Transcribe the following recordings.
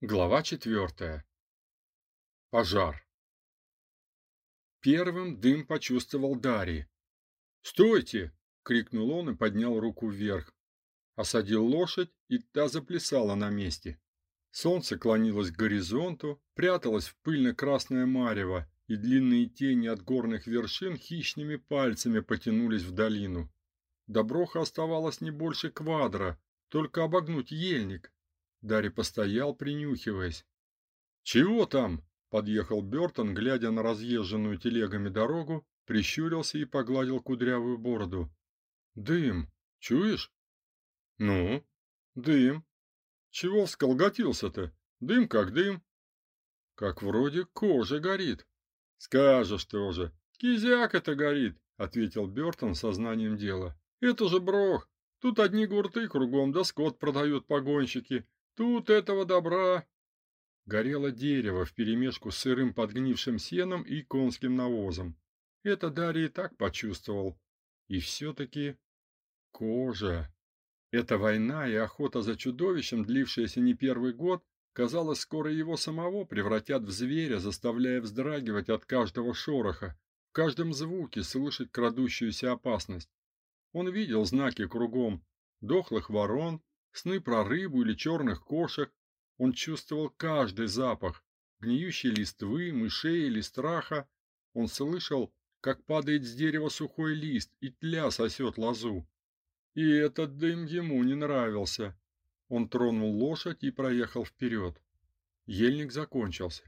Глава четвертая. Пожар. Первым дым почувствовал Дарий. "Стойте!" крикнул он и поднял руку вверх. Осадил лошадь, и та заплясала на месте. Солнце клонилось к горизонту, пряталось в пыльно-красное марево, и длинные тени от горных вершин хищными пальцами потянулись в долину. До Броха оставалось не больше квадра, только обогнуть ельник, Дарри постоял, принюхиваясь. "Чего там?" подъехал Бёртон, глядя на разъезженную телегами дорогу, прищурился и погладил кудрявую бороду. "Дым, чуешь?" "Ну, дым. Чего всколготился-то? Дым как дым. Как вроде кожа горит. Скажешь тоже. Кизяк это горит, ответил Бёртон сознанием дела. Это же брох. Тут одни гурты кругом, да скот продают погонщики. Тут этого добра горело дерево вперемешку с сырым подгнившим сеном и конским навозом. Это Дарья так почувствовал. И все таки кожа. Эта война и охота за чудовищем, длившаяся не первый год, казалось, скоро его самого превратят в зверя, заставляя вздрагивать от каждого шороха, в каждом звуке слышать крадущуюся опасность. Он видел знаки кругом: дохлых ворон, сны про рыбу или черных кошек. Он чувствовал каждый запах гниющей листвы, мышей или страха. Он слышал, как падает с дерева сухой лист и тля сосет лозу. И этот дым ему не нравился. Он тронул лошадь и проехал вперед. Ельник закончился.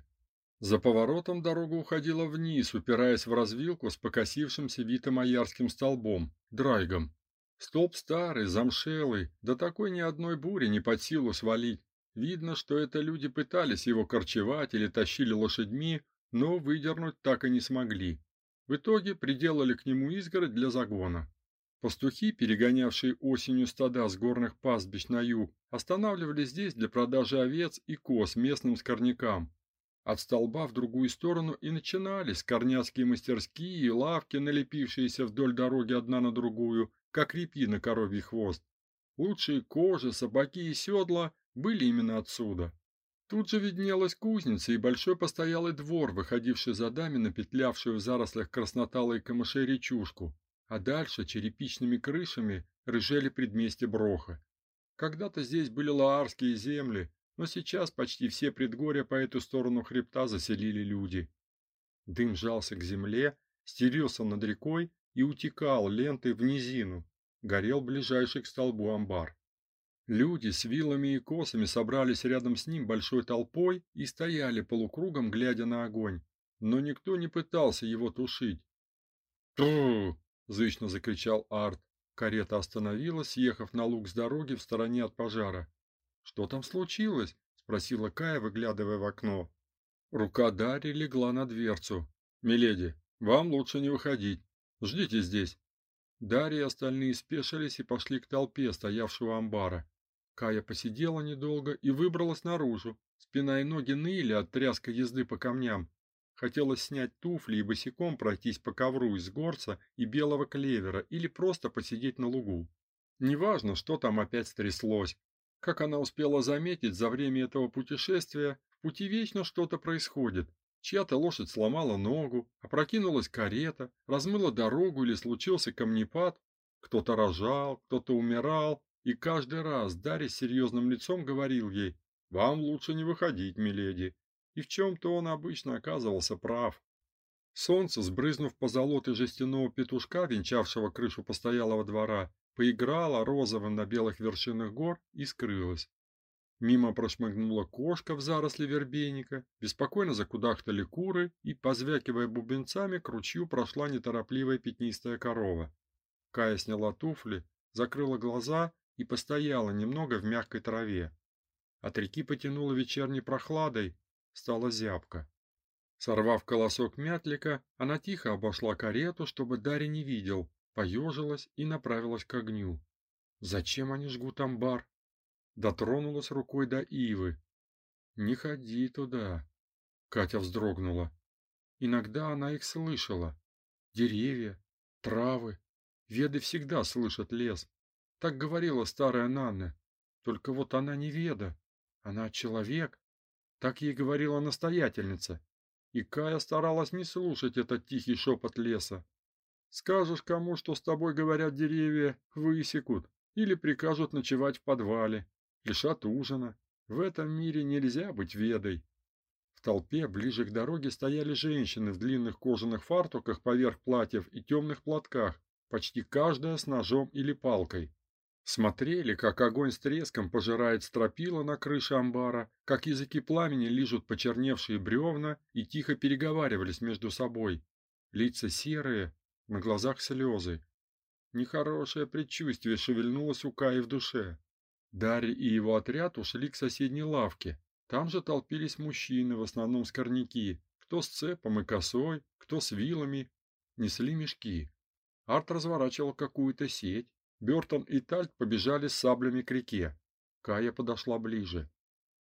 За поворотом дорога уходила вниз, упираясь в развилку с покосившимся витомаярским столбом, драйгом. Столб старый, замшелый, да такой ни одной бури не под силу свалить. Видно, что это люди пытались его корчевать или тащили лошадьми, но выдернуть так и не смогли. В итоге приделали к нему изгородь для загона. Пастухи, перегонявшие осенью стада с горных пастбищ на юг, останавливались здесь для продажи овец и коз местным скорнякам. От столба в другую сторону и начинались корняцкие мастерские и лавки, налепившиеся вдоль дороги одна на другую, как репьи на коровий хвост. Лучшие кожи, собаки и седла были именно отсюда. Тут же виднелась кузница и большой постоялый двор, выходивший за дами на петлявшую в зарослях красноталой камышей речушку, а дальше черепичными крышами рыжели предместья Броха. Когда-то здесь были лаарские земли, но сейчас почти все предгорья по эту сторону хребта заселили люди. Дым жался к земле, стерился над рекой и утекал лентой в низину. Горел ближайший к столбу амбар. Люди с вилами и косами собрались рядом с ним большой толпой и стояли полукругом, глядя на огонь, но никто не пытался его тушить. "Тру!" зычно закричал Арт. Карета остановилась, съехав на луг с дороги в стороне от пожара. "Что там случилось?" спросила Кая, выглядывая в окно. Рука Дарьи легла на дверцу. "Миледи, вам лучше не выходить. Ждите здесь. Дарья и остальные спешились и пошли к толпе, стоявшего амбара. Кая посидела недолго и выбралась наружу. Спина и ноги ныли от тряска езды по камням. Хотелось снять туфли и босиком пройтись по ковру из горца и белого клевера или просто посидеть на лугу. Неважно, что там опять стряслось. Как она успела заметить за время этого путешествия, в пути вечно что-то происходит. Чья-то лошадь сломала ногу, опрокинулась карета, размыла дорогу или случился камнепад, кто-то рожал, кто-то умирал, и каждый раз Дарья с серьезным лицом говорил ей: "Вам лучше не выходить, миледи". И в чем то он обычно оказывался прав. Солнце, сбрызнув по золотой жестяного петушка, венчавшего крышу постоялого двора, поиграло розовым на белых вершинах гор и скрылось. Мимо прошмыгнула кошка в заросли вербейника, беспокойно закудахтали куры, и, позвякивая бубенцами, к ручью прошла неторопливая пятнистая корова. Кая сняла туфли, закрыла глаза и постояла немного в мягкой траве. От реки потянуло вечерней прохладой, стала зябко. Сорвав колосок мятлика, она тихо обошла карету, чтобы Дарья не видел, поежилась и направилась к огню. Зачем они жгут амбар? дотронулась рукой до ивы. Не ходи туда. Катя вздрогнула. Иногда она их слышала. Деревья, травы, веды всегда слышат лес. Так говорила старая Нанна. Только вот она не веда, она человек, Так ей говорила настоятельница. И Кая старалась не слушать этот тихий шепот леса. Скажешь кому, что с тобой говорят деревья, высекут или прикажут ночевать в подвале, лишат ужина. В этом мире нельзя быть ведой. В толпе ближе к дороге стояли женщины в длинных кожаных фартуках поверх платьев и темных платках, почти каждая с ножом или палкой. Смотрели, как огонь с треском пожирает стропила на крыше амбара, как языки пламени лижут почерневшие бревна и тихо переговаривались между собой. Лица серые, на глазах слезы. Нехорошее предчувствие шевельнулось у Каи в душе. Дарья и его отряд ушли к соседней лавке. Там же толпились мужчины, в основном скорняки, кто с цепом и косой, кто с вилами, несли мешки. Арт разворачивал какую-то сеть. Бёртон и Тальт побежали с саблями к реке. Кая подошла ближе.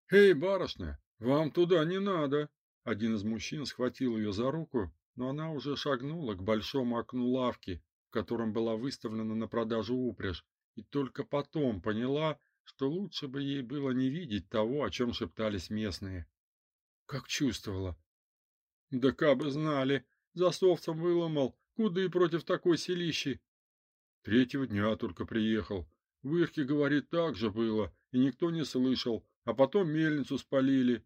"Эй, барышня, вам туда не надо". Один из мужчин схватил ее за руку, но она уже шагнула к большому окну лавки, в котором была выставлена на продажу упряжь, и только потом поняла, что лучше бы ей было не видеть того, о чем шептались местные. Как чувствовала. Да кабы знали, засовцем выломал, куда и против такой селищи. Третьего дня только приехал. В Ирке, говорит, так же было, и никто не слышал, а потом мельницу спалили.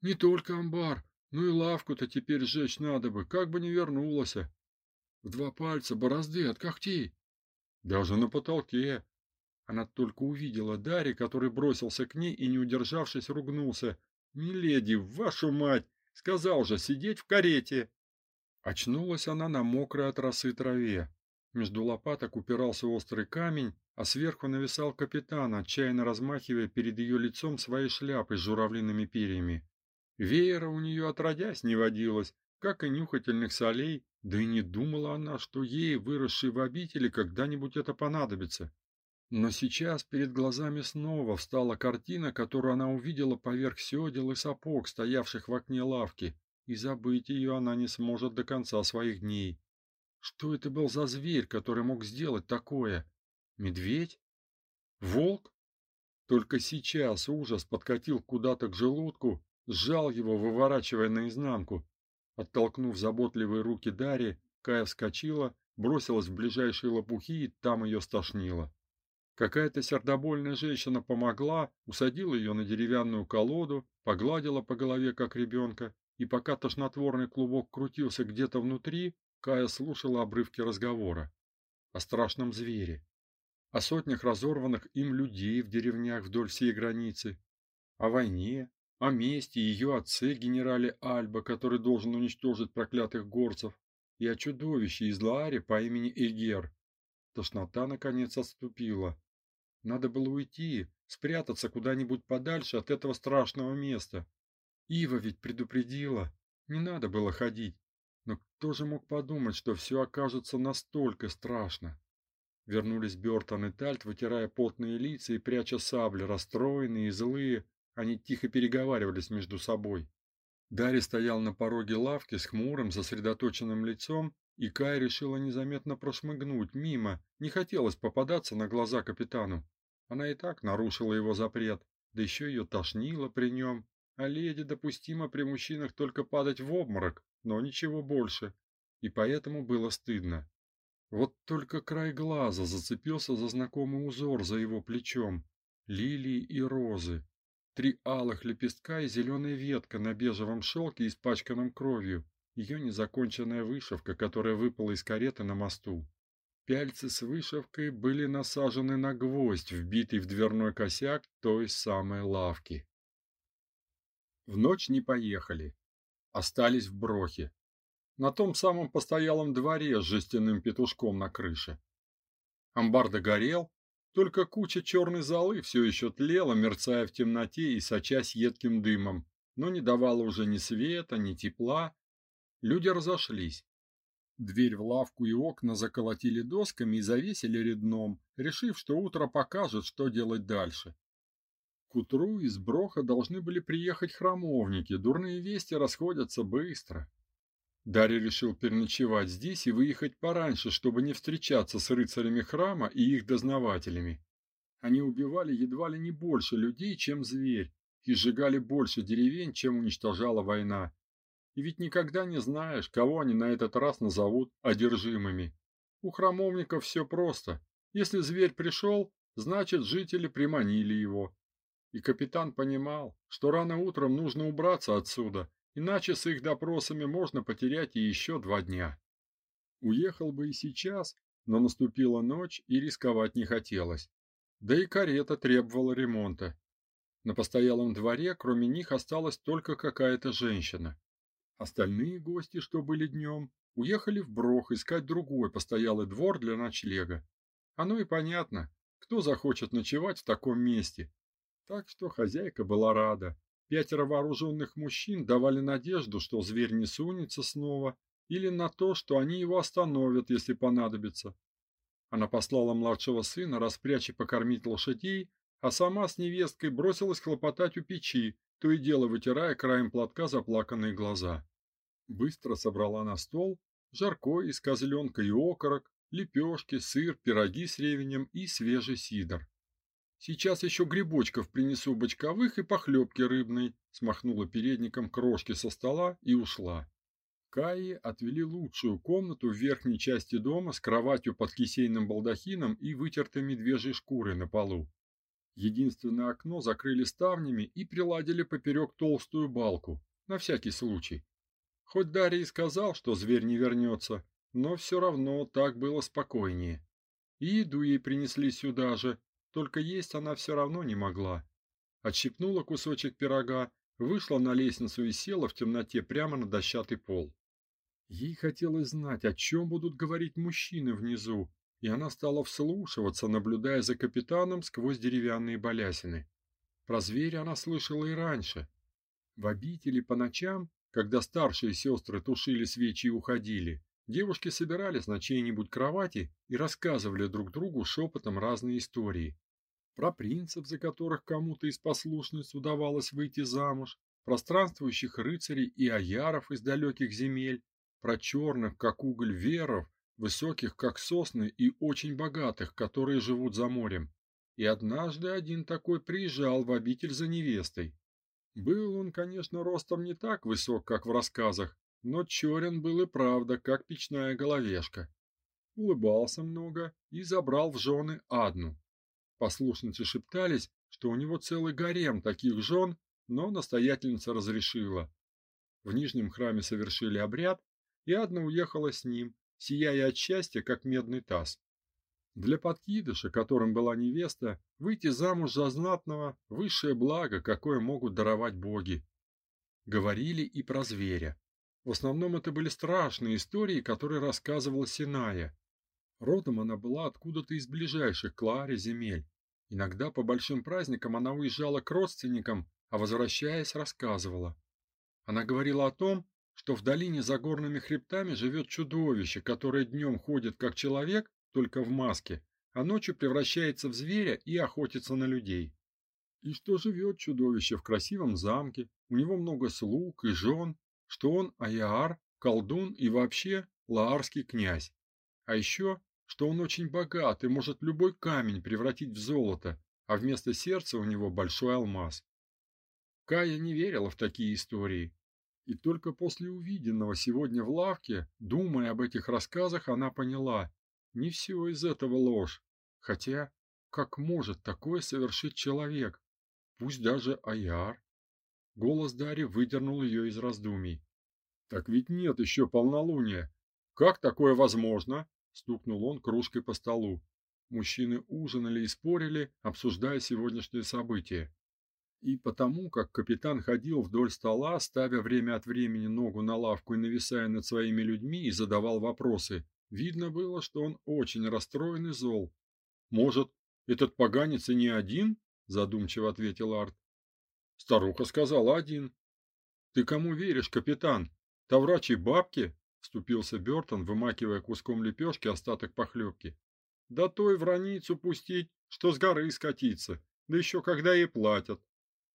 Не только амбар, но и лавку-то теперь сжечь надо бы, как бы не вернулась. В два пальца борозды от когтей. Даже на потолке. Она только увидела Дари, который бросился к ней и, не удержавшись, ругнулся. «Миледи, вашу мать! Сказал же, сидеть в карете!» Очнулась она на мокрой от росы траве. Между лопаток упирался острый камень, а сверху нависал капитан, отчаянно размахивая перед ее лицом своей шляпой с журавлиными перьями. Веера у нее отродясь не водилось, как и нюхательных солей, да и не думала она, что ей, выросшей в обители, когда-нибудь это понадобится. Но сейчас перед глазами снова встала картина, которую она увидела поверх сёдел и сапог, стоявших в окне лавки, и забыть ее она не сможет до конца своих дней. Что это был за зверь, который мог сделать такое? Медведь? Волк? Только сейчас ужас подкатил куда-то к желудку, сжал его, выворачивая наизнанку. Оттолкнув заботливые руки Дарьи, Кая вскочила, бросилась в ближайшие лопухи и там ее стошнило. Какая-то сердобольная женщина помогла, усадила ее на деревянную колоду, погладила по голове как ребенка, и пока тошнотворный клубок крутился где-то внутри, Кая слушала обрывки разговора о страшном звере, о сотнях разорванных им людей в деревнях вдоль всей границы, о войне, о мести ее отце генерале Альба, который должен уничтожить проклятых горцев, и о чудовище из Лаари по имени Эгер. Тошнота наконец отступила. Надо было уйти, спрятаться куда-нибудь подальше от этого страшного места. Ива ведь предупредила, не надо было ходить. Но кто же мог подумать, что все окажется настолько страшно? Вернулись Бёртон и Тальт, вытирая потные лица и пряча сабли, расстроенные и злые, они тихо переговаривались между собой. Дарья стоял на пороге лавки с хмурым, сосредоточенным лицом, и Кай решила незаметно прошмыгнуть мимо, не хотелось попадаться на глаза капитану. Она и так нарушила его запрет, да еще ее тошнило при нем. А леди допустимо при мужчинах только падать в обморок, но ничего больше, и поэтому было стыдно. Вот только край глаза зацепился за знакомый узор за его плечом. Лилии и розы. Три алых лепестка и зеленая ветка на бежевом шелке, испачканном кровью. Ее незаконченная вышивка, которая выпала из кареты на мосту. Пяльцы с вышивкой были насажены на гвоздь, вбитый в дверной косяк той самой лавки. В ночь не поехали остались в Брохе, на том самом постоялом дворе с жестяным петушком на крыше. Амбар догорел, только куча черной золы все еще тлела, мерцая в темноте и сочась едким дымом, но не давала уже ни света, ни тепла. Люди разошлись. Дверь в лавку и окна заколотили досками и завесили редном, решив, что утро покажет, что делать дальше. К утру из Броха должны были приехать храмовники, дурные вести расходятся быстро. Дарья решил переночевать здесь и выехать пораньше, чтобы не встречаться с рыцарями храма и их дознавателями. Они убивали едва ли не больше людей, чем зверь, и сжигали больше деревень, чем уничтожала война. И ведь никогда не знаешь, кого они на этот раз назовут одержимыми. У храмовников все просто. Если зверь пришел, значит, жители приманили его. И капитан понимал, что рано утром нужно убраться отсюда, иначе с их допросами можно потерять и еще два дня. Уехал бы и сейчас, но наступила ночь, и рисковать не хотелось. Да и карета требовала ремонта. На постоялом дворе, кроме них, осталась только какая-то женщина. Остальные гости, что были днем, уехали в Брох искать другой постоялый двор для ночлега. Оно и понятно, кто захочет ночевать в таком месте. Так что хозяйка была рада. Пятеро вооруженных мужчин давали надежду, что зверь не сунется снова, или на то, что они его остановят, если понадобится. Она послала младшего сына распрячь и покормить лошадей, а сама с невесткой бросилась хлопотать у печи, то и дело вытирая краем платка заплаканные глаза. Быстро собрала на стол жаркое из козленка и окорок, лепешки, сыр, пироги с ревенем и свежий сидр. Сейчас еще грибочков принесу бочковых и похлебки рыбной, смахнула передником крошки со стола и ушла. Каи отвели лучшую комнату в верхней части дома с кроватью под кисейным балдахином и вытертой медвежьей шкурой на полу. Единственное окно закрыли ставнями и приладили поперек толстую балку, на всякий случай. Хоть Дарий и сказал, что зверь не вернется, но все равно так было спокойнее. И еду ей принесли сюда же, только есть она все равно не могла. Отщипнула кусочек пирога, вышла на лестницу и села в темноте прямо на дощатый пол. Ей хотелось знать, о чем будут говорить мужчины внизу, и она стала вслушиваться, наблюдая за капитаном сквозь деревянные балясины. Про зверя она слышала и раньше. В обители по ночам, когда старшие сестры тушили свечи и уходили, девушки собирались на чьей-нибудь кровати и рассказывали друг другу шепотом разные истории. Про принцев, за которых кому-то из послушниц удавалось выйти замуж, про странствующих рыцарей и аяров из далеких земель, про черных, как уголь, веров, высоких, как сосны, и очень богатых, которые живут за морем. И однажды один такой приезжал в обитель за невестой. Был он, конечно, ростом не так высок, как в рассказах, но черен был и правда, как печная головешка. Улыбался много и забрал в жены одну. Послушницы шептались, что у него целый гарем таких жен, но настоятельница разрешила. В нижнем храме совершили обряд, и Адна уехала с ним, сияя от счастья, как медный таз. Для подкидыша, которым была невеста, выйти замуж за знатного – высшее благо, какое могут даровать боги. Говорили и про зверя. В основном это были страшные истории, которые рассказывала Синая. Родом она была откуда-то из ближайших к Лааре земель. Иногда по большим праздникам она уезжала к родственникам, а возвращаясь, рассказывала. Она говорила о том, что в долине за горными хребтами живет чудовище, которое днем ходит как человек, только в маске, а ночью превращается в зверя и охотится на людей. И что живет чудовище в красивом замке, у него много слуг и жен, что он аяар, колдун и вообще лаарский князь. А еще, что он очень богат и может любой камень превратить в золото, а вместо сердца у него большой алмаз. Кая не верила в такие истории, и только после увиденного сегодня в лавке, думая об этих рассказах, она поняла, не все из этого ложь. Хотя, как может такое совершить человек, пусть даже Аяр? Голос Дари выдернул ее из раздумий. Так ведь нет еще полнолуния. Как такое возможно? Стукнул он кружкой по столу. Мужчины ужинали и спорили, обсуждая сегодняшнее событие. И потому, как капитан ходил вдоль стола, ставя время от времени ногу на лавку и нависая над своими людьми и задавал вопросы, видно было, что он очень расстроен и зол. Может, этот поганец и не один? задумчиво ответил Арт. Старуха сказала один. Ты кому веришь, капитан? Таврачей бабке? Вступился Бертон, вымакивая куском лепешки остаток похлебки. Да той враницу пустить, что с горы скатиться, да еще когда ей платят.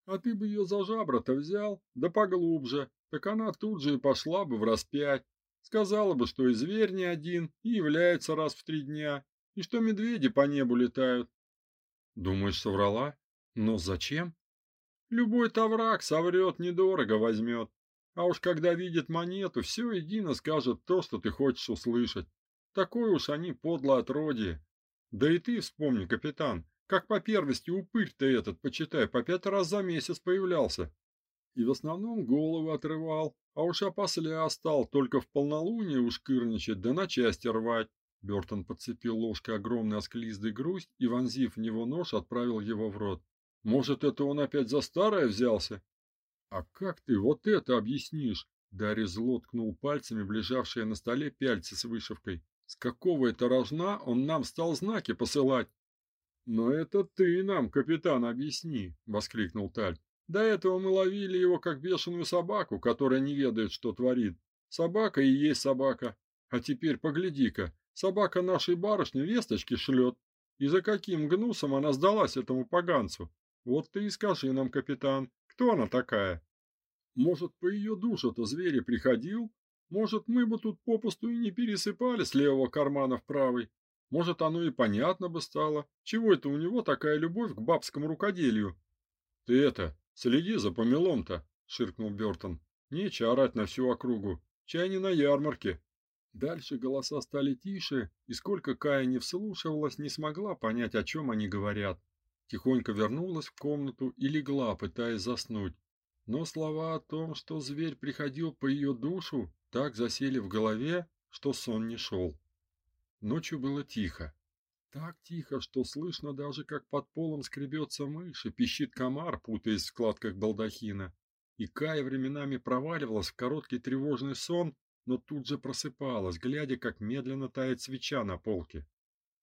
А ты бы ее за жабры-то взял, да поглубже, так она тут же и пошла бы в распять. Сказала бы, что и зверь не один, и является раз в три дня, и что медведи по небу летают. Думаешь, соврала? Но зачем? Любой таврак соврет, недорого возьмет. А уж когда видит монету, все едино скажет то, что ты хочешь услышать. Такое уж они подло отродье. Да и ты вспомни, капитан, как по первости упырь ты этот, почитай, по пять раз за месяц появлялся. И в основном голову отрывал, а уж опосля стал только в полнолуние уж кырничать да на части рвать. Бертон подцепил ложкой огромный осклизлый грусть и, вонзив в него нож, отправил его в рот. Может, это он опять за старое взялся? А как ты вот это объяснишь? Дарья зло пальцами в на столе пяльцы с вышивкой. С какого это рожна он нам стал знаки посылать? Но это ты нам, капитан, объясни, воскликнул Таль. До этого мы ловили его как бешеную собаку, которая не ведает, что творит. Собака и есть собака. А теперь погляди-ка, собака нашей барышни весточки шлет. И за каким гнусом она сдалась этому поганцу? Вот ты и скажи нам, капитан, кто она такая? Может, по ее душу-то зверь приходил? Может, мы бы тут попусту и не пересыпали с левого кармана в правый? Может, оно и понятно бы стало, чего это у него такая любовь к бабскому рукоделию. Ты это, следи за помелом-то, ширкнул Бертон. Нечего орать на всю округу, чай не на ярмарке. Дальше голоса стали тише, и сколько Кая не вслушивалась, не смогла понять, о чем они говорят тихонько вернулась в комнату и легла, пытаясь заснуть. Но слова о том, что зверь приходил по ее душу, так засели в голове, что сон не шел. Ночью было тихо. Так тихо, что слышно даже, как под полом скребется мышь и пищит комар, путаясь в складках балдахина. И Кая временами проваливалась в короткий тревожный сон, но тут же просыпалась, глядя, как медленно тает свеча на полке.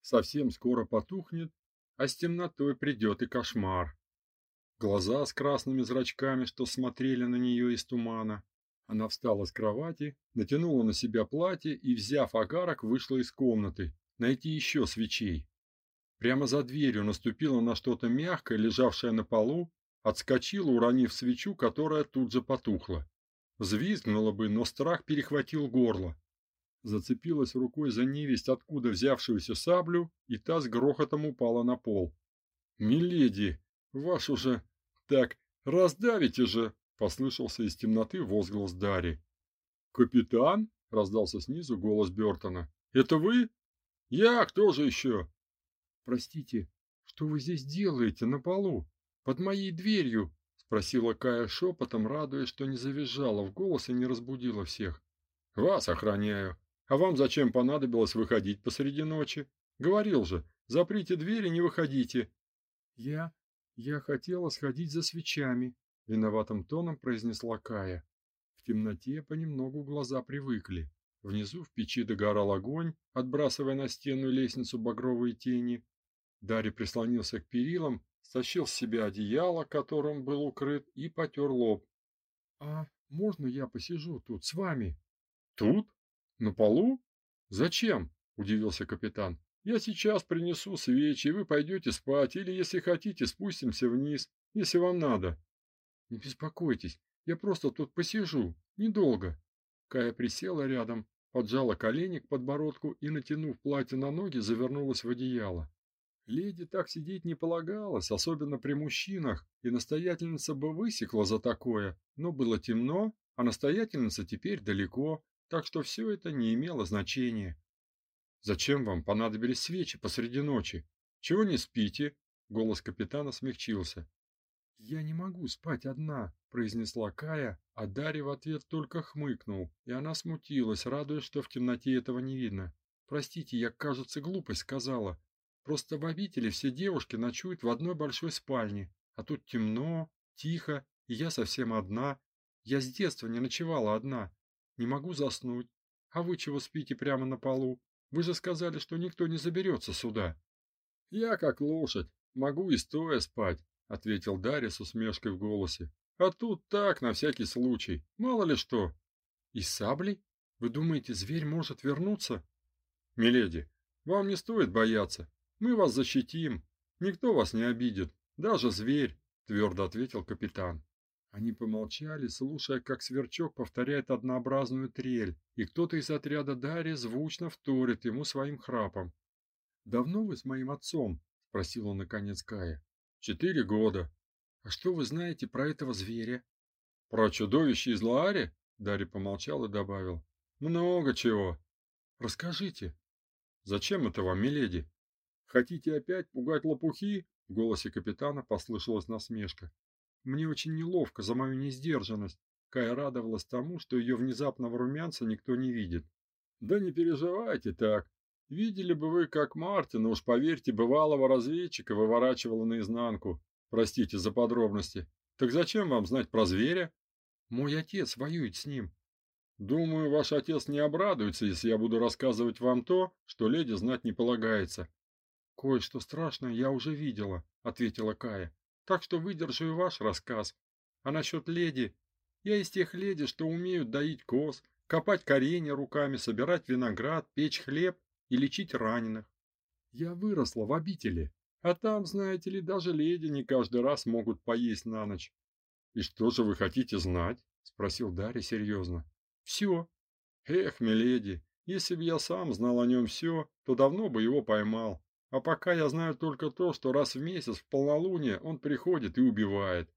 Совсем скоро потухнет, а с темнотой придет и кошмар. Глаза с красными зрачками, что смотрели на нее из тумана. Она встала с кровати, натянула на себя платье и, взяв огарок, вышла из комнаты, найти еще свечей. Прямо за дверью наступила на что-то мягкое, лежавшее на полу, отскочила, уронив свечу, которая тут же потухла. Взвизгнула бы, но страх перехватил горло зацепилась рукой за невесть, откуда взявшуюся саблю, и та с грохотом упала на пол. «Миледи, вашу же... Так, раздавите же!» — послышался из темноты возглас Дари. «Капитан?» — раздался снизу голос Бертона. «Это вы? Я, кто же еще?» «Простите, что вы здесь делаете на полу? Под моей дверью?» — спросила Кая шепотом, радуясь, что не завизжала в голос и не разбудила всех. «Вас охраняю», а вам зачем понадобилось выходить посреди ночи? Говорил же, заприте двери, не выходите. Я я хотела сходить за свечами, виноватым тоном произнесла Кая. В темноте понемногу глаза привыкли. Внизу в печи догорал огонь, отбрасывая на стену лестницу багровые тени. Дарья прислонился к перилам, стащил с себя одеяло, которым был укрыт, и потер лоб. А можно я посижу тут с вами? Тут? На полу? Зачем? удивился капитан. Я сейчас принесу свечи, и вы пойдете спать, или, если хотите, спустимся вниз, если вам надо. Не беспокойтесь, я просто тут посижу, недолго. Кая присела рядом, поджала колени к подбородку и, натянув платье на ноги, завернулась в одеяло. Леди так сидеть не полагалось, особенно при мужчинах, и настоятельница бы высекла за такое, но было темно, а настоятельница теперь далеко, так что все это не имело значения. Зачем вам понадобились свечи посреди ночи? Чего не спите? Голос капитана смягчился. Я не могу спать одна, произнесла Кая, а Дарья в ответ только хмыкнул, и она смутилась, радуясь, что в темноте этого не видно. Простите, я, кажется, глупость сказала. Просто в обители все девушки ночуют в одной большой спальне, а тут темно, тихо, и я совсем одна. Я с детства не ночевала одна. Не могу заснуть. А вы чего спите прямо на полу? Вы же сказали, что никто не заберется сюда. Я как лошадь, могу и стоя спать, ответил Дарья с усмешкой в голосе. А тут так, на всякий случай. Мало ли что. И саблей? Вы думаете, зверь может вернуться? Миледи, вам не стоит бояться. Мы вас защитим. Никто вас не обидит, даже зверь, твердо ответил капитан. Они помолчали, слушая, как сверчок повторяет однообразную трель, и кто-то из отряда Дари звучно вторит ему своим храпом. «Давно вы с моим отцом?» – спросил он наконец Кая. «Четыре года». А что вы знаете про этого зверя? Про чудовище из Лаари? Дарья помолчал и добавил. Много чего. Расскажите. Зачем это вам, миледи? Хотите опять пугать лопухи? В голосе капитана послышалась насмешка. Мне очень неловко за мою несдержанность. Кая радовалась тому, что ее внезапного румянца никто не видит. Да не переживайте так. Видели бы вы, как Мартина, уж поверьте, бывалого разведчика выворачивала наизнанку. Простите за подробности. Так зачем вам знать про зверя? Мой отец воюет с ним. Думаю, ваш отец не обрадуется, если я буду рассказывать вам то, что леди знать не полагается. Кое-что страшное я уже видела, ответила Кая. Так что выдержу и ваш рассказ. А насчет леди, я из тех леди, что умеют доить коз, копать коренья руками, собирать виноград, печь хлеб и лечить раненых. Я выросла в обители, а там, знаете ли, даже леди не каждый раз могут поесть на ночь. И что же вы хотите знать? спросил Дарья серьезно. Все. Эх, миледи, если бы я сам знал о нем все, то давно бы его поймал. А пока я знаю только то, что раз в месяц в полнолуние он приходит и убивает.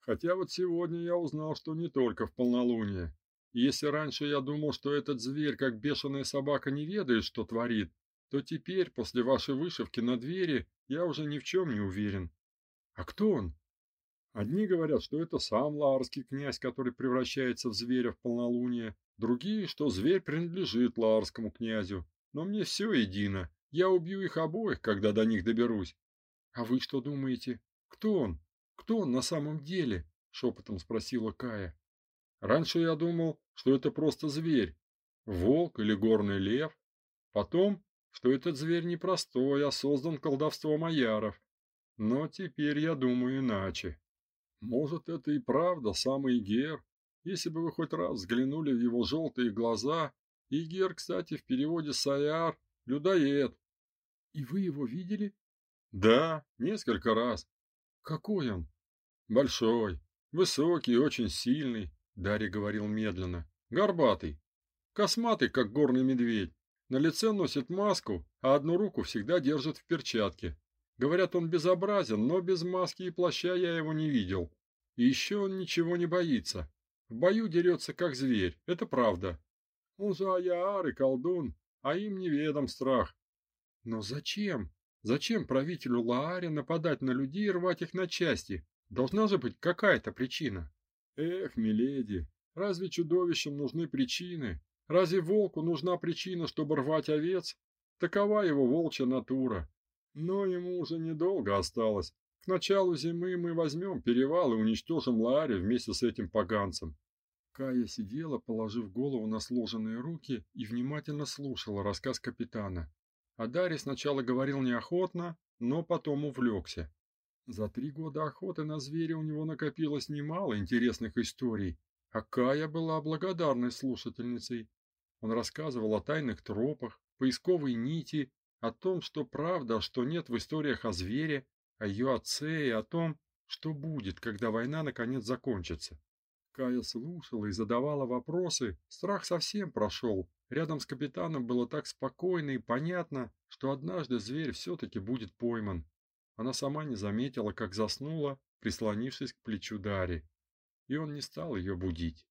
Хотя вот сегодня я узнал, что не только в полнолуние. Если раньше я думал, что этот зверь, как бешеная собака, не ведает, что творит, то теперь, после вашей вышивки на двери, я уже ни в чем не уверен. А кто он? Одни говорят, что это сам лаарский князь, который превращается в зверя в полнолуние, другие, что зверь принадлежит лаарскому князю. Но мне все едино. Я убью их обоих, когда до них доберусь. А вы что думаете? Кто он? Кто он на самом деле? шепотом спросила Кая. Раньше я думал, что это просто зверь, волк или горный лев. Потом, что этот зверь не простой, а создан колдовством аяров. Но теперь я думаю иначе. Может, это и правда самый Гер. Если бы вы хоть раз взглянули в его желтые глаза, и Гер, кстати, в переводе с аяр людоед. И вы его видели? Да, несколько раз. Какой он? Большой, высокий, очень сильный, Дарья говорил медленно. Горбатый, косматый, как горный медведь. На лице носит маску, а одну руку всегда держит в перчатке. Говорят, он безобразен, но без маски и плаща я его не видел. И еще он ничего не боится. В бою дерется, как зверь, это правда. Он же Аяар и колдун, а им неведом страх. Но зачем? Зачем правителю Лаари нападать на людей и рвать их на части? Должна же быть какая-то причина. Эх, миледи, разве чудовищам нужны причины? Разве волку нужна причина, чтобы рвать овец? Такова его волчья натура. Но ему уже недолго осталось. К началу зимы мы возьмем перевал и уничтожим Лаари вместе с этим поганцем. Кая сидела, положив голову на сложенные руки и внимательно слушала рассказ капитана. А Дарья сначала говорил неохотно, но потом увлекся. За три года охоты на зверя у него накопилось немало интересных историй, а Кая была благодарной слушательницей. Он рассказывал о тайных тропах, поисковой нити, о том, что правда, а что нет в историях о звере, о ее отце и о том, что будет, когда война наконец закончится. Кая слушала и задавала вопросы, страх совсем прошел. Рядом с капитаном было так спокойно и понятно, что однажды зверь все таки будет пойман. Она сама не заметила, как заснула, прислонившись к плечу Дари, и он не стал ее будить.